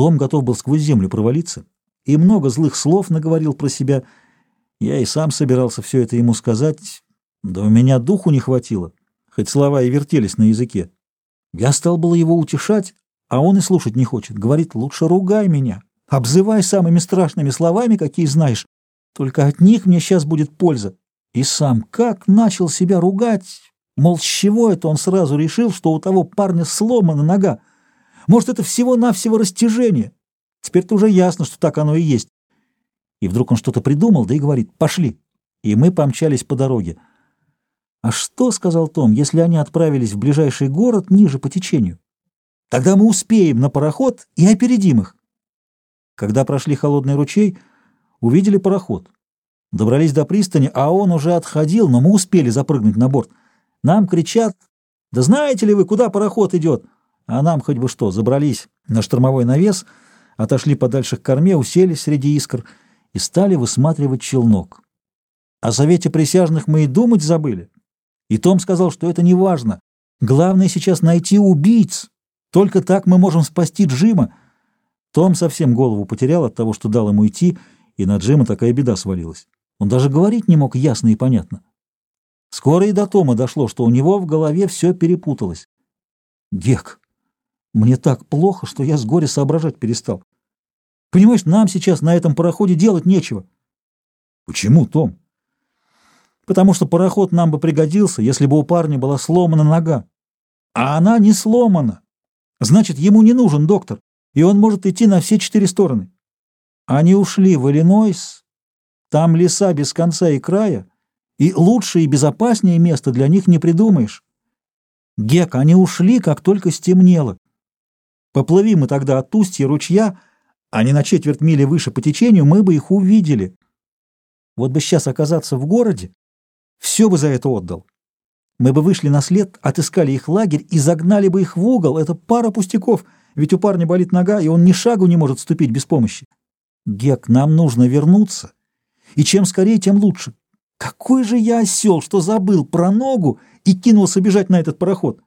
Том готов был сквозь землю провалиться и много злых слов наговорил про себя. Я и сам собирался все это ему сказать, да у меня духу не хватило, хоть слова и вертелись на языке. Я стал было его утешать, а он и слушать не хочет. Говорит, лучше ругай меня, обзывай самыми страшными словами, какие знаешь, только от них мне сейчас будет польза. И сам как начал себя ругать, мол, с чего это он сразу решил, что у того парня сломана нога. Может, это всего-навсего растяжение. Теперь-то уже ясно, что так оно и есть. И вдруг он что-то придумал, да и говорит «пошли». И мы помчались по дороге. «А что, — сказал Том, — если они отправились в ближайший город ниже по течению? Тогда мы успеем на пароход и опередим их». Когда прошли холодный ручей, увидели пароход. Добрались до пристани, а он уже отходил, но мы успели запрыгнуть на борт. Нам кричат «Да знаете ли вы, куда пароход идет?» А нам хоть бы что, забрались на штормовой навес, отошли подальше к корме, уселись среди искр и стали высматривать челнок. О совете присяжных мы и думать забыли. И Том сказал, что это не важно. Главное сейчас найти убийц. Только так мы можем спасти Джима. Том совсем голову потерял от того, что дал ему идти, и на Джима такая беда свалилась. Он даже говорить не мог ясно и понятно. Скоро и до Тома дошло, что у него в голове все перепуталось. Гек, мне так плохо, что я с горя соображать перестал. Понимаешь, нам сейчас на этом пароходе делать нечего. Почему, Том? Потому что пароход нам бы пригодился, если бы у парня была сломана нога. А она не сломана. Значит, ему не нужен доктор, и он может идти на все четыре стороны. Они ушли в Иллинойс, там леса без конца и края, и лучше и безопаснее места для них не придумаешь. Гек, они ушли, как только стемнело. Поплыви мы тогда от устья ручья, а не на четверть мили выше по течению, мы бы их увидели. Вот бы сейчас оказаться в городе, все бы за это отдал. Мы бы вышли на след, отыскали их лагерь и загнали бы их в угол. Это пара пустяков, ведь у парня болит нога, и он ни шагу не может ступить без помощи. Гек, нам нужно вернуться, и чем скорее, тем лучше. Какой же я осел, что забыл про ногу и кинулся бежать на этот пароход.